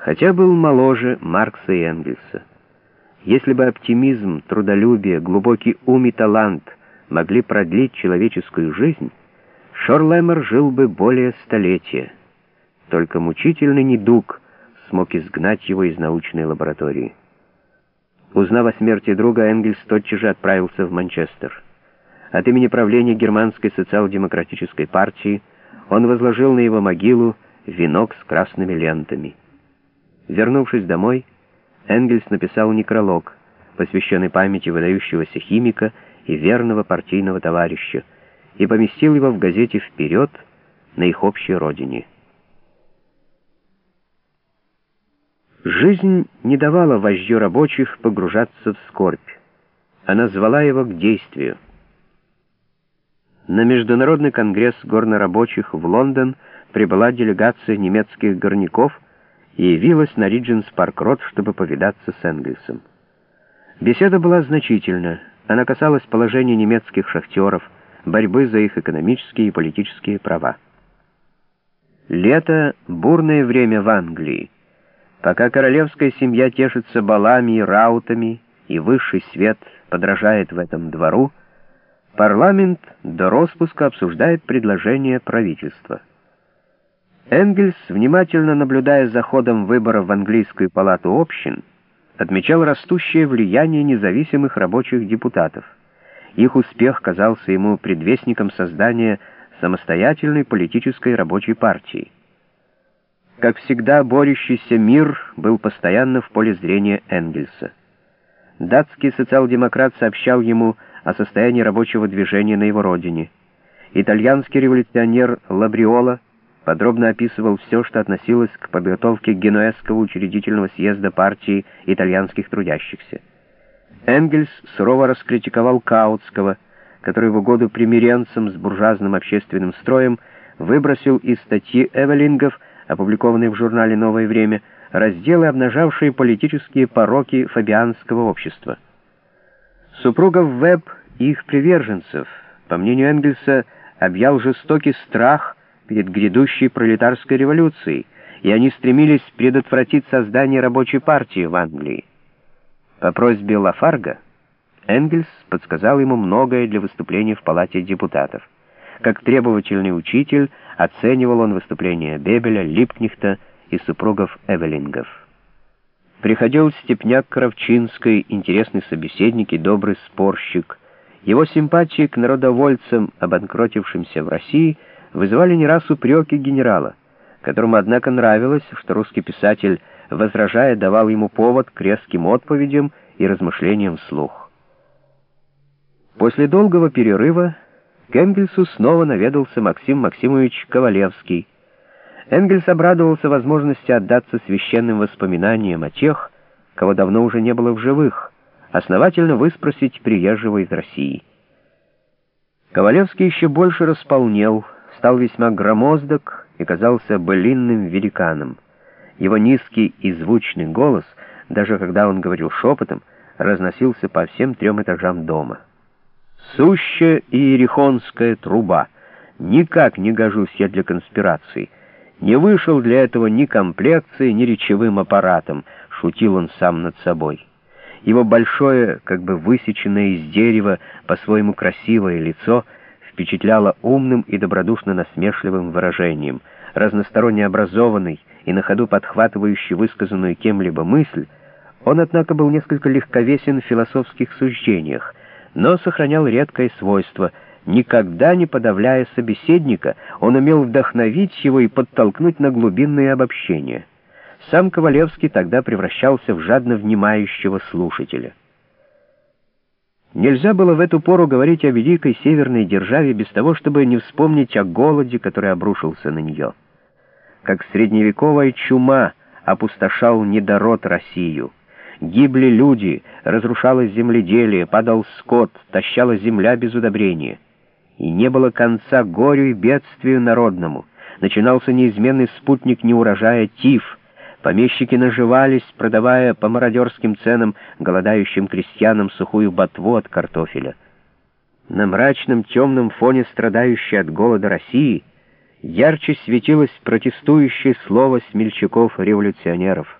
Хотя был моложе Маркса и Энгельса. Если бы оптимизм, трудолюбие, глубокий ум и талант могли продлить человеческую жизнь, Шорлемер жил бы более столетия. Только мучительный недуг смог изгнать его из научной лаборатории. Узнав о смерти друга, Энгельс тотчас же отправился в Манчестер. От имени правления Германской социал-демократической партии он возложил на его могилу венок с красными лентами. Вернувшись домой, Энгельс написал некролог, посвященный памяти выдающегося химика и верного партийного товарища, и поместил его в газете «Вперед» на их общей родине. Жизнь не давала вождю рабочих погружаться в скорбь. Она звала его к действию. На Международный конгресс горнорабочих в Лондон прибыла делегация немецких горняков явилась на Ридженс Парк-Рот, чтобы повидаться с Энгельсом. Беседа была значительна. Она касалась положения немецких шахтеров, борьбы за их экономические и политические права. Лето — бурное время в Англии. Пока королевская семья тешится балами и раутами, и высший свет подражает в этом двору, парламент до распуска обсуждает предложение правительства. Энгельс, внимательно наблюдая за ходом выборов в английскую палату общин, отмечал растущее влияние независимых рабочих депутатов. Их успех казался ему предвестником создания самостоятельной политической рабочей партии. Как всегда, борющийся мир был постоянно в поле зрения Энгельса. Датский социал-демократ сообщал ему о состоянии рабочего движения на его родине. Итальянский революционер Лабриола подробно описывал все, что относилось к подготовке Генуэзского учредительного съезда партии итальянских трудящихся. Энгельс сурово раскритиковал Каутского, который в угоду примиренцам с буржуазным общественным строем выбросил из статьи Эвелингов опубликованные в журнале «Новое время», разделы, обнажавшие политические пороки фабианского общества. Супругов Веб и их приверженцев, по мнению Энгельса, объял жестокий страх перед грядущей пролетарской революцией, и они стремились предотвратить создание рабочей партии в Англии. По просьбе Лафарга Энгельс подсказал ему многое для выступления в Палате депутатов. Как требовательный учитель оценивал он выступления Бебеля, Липкнихта и супругов Эвелингов. Приходил Степняк Кравчинской, интересный собеседник и добрый спорщик. Его симпатии к народовольцам, обанкротившимся в России, вызывали не раз упреки генерала, которому, однако, нравилось, что русский писатель, возражая, давал ему повод к резким отповедям и размышлениям вслух. После долгого перерыва к Энгельсу снова наведался Максим Максимович Ковалевский. Энгельс обрадовался возможности отдаться священным воспоминаниям о тех, кого давно уже не было в живых, основательно выспросить приезжего из России. Ковалевский еще больше располнел, стал весьма громоздок и казался былинным великаном. Его низкий и звучный голос, даже когда он говорил шепотом, разносился по всем трем этажам дома. Сущая иерихонская труба. Никак не гожусь я для конспирации. Не вышел для этого ни комплекцией, ни речевым аппаратом, шутил он сам над собой. Его большое, как бы высеченное из дерева, по-своему красивое лицо впечатляло умным и добродушно насмешливым выражением. Разносторонне образованный и на ходу подхватывающий высказанную кем-либо мысль, он, однако, был несколько легковесен в философских суждениях, но сохранял редкое свойство. Никогда не подавляя собеседника, он умел вдохновить его и подтолкнуть на глубинные обобщения. Сам Ковалевский тогда превращался в жадно внимающего слушателя. Нельзя было в эту пору говорить о великой северной державе без того, чтобы не вспомнить о голоде, который обрушился на нее. Как средневековая чума опустошал недород Россию. Гибли люди, разрушалось земледелие, падал скот, тащала земля без удобрения. И не было конца горю и бедствию народному. Начинался неизменный спутник неурожая тиф. Помещики наживались, продавая по мародерским ценам голодающим крестьянам сухую ботву от картофеля. На мрачном темном фоне страдающей от голода России ярче светилось протестующее слово смельчаков-революционеров.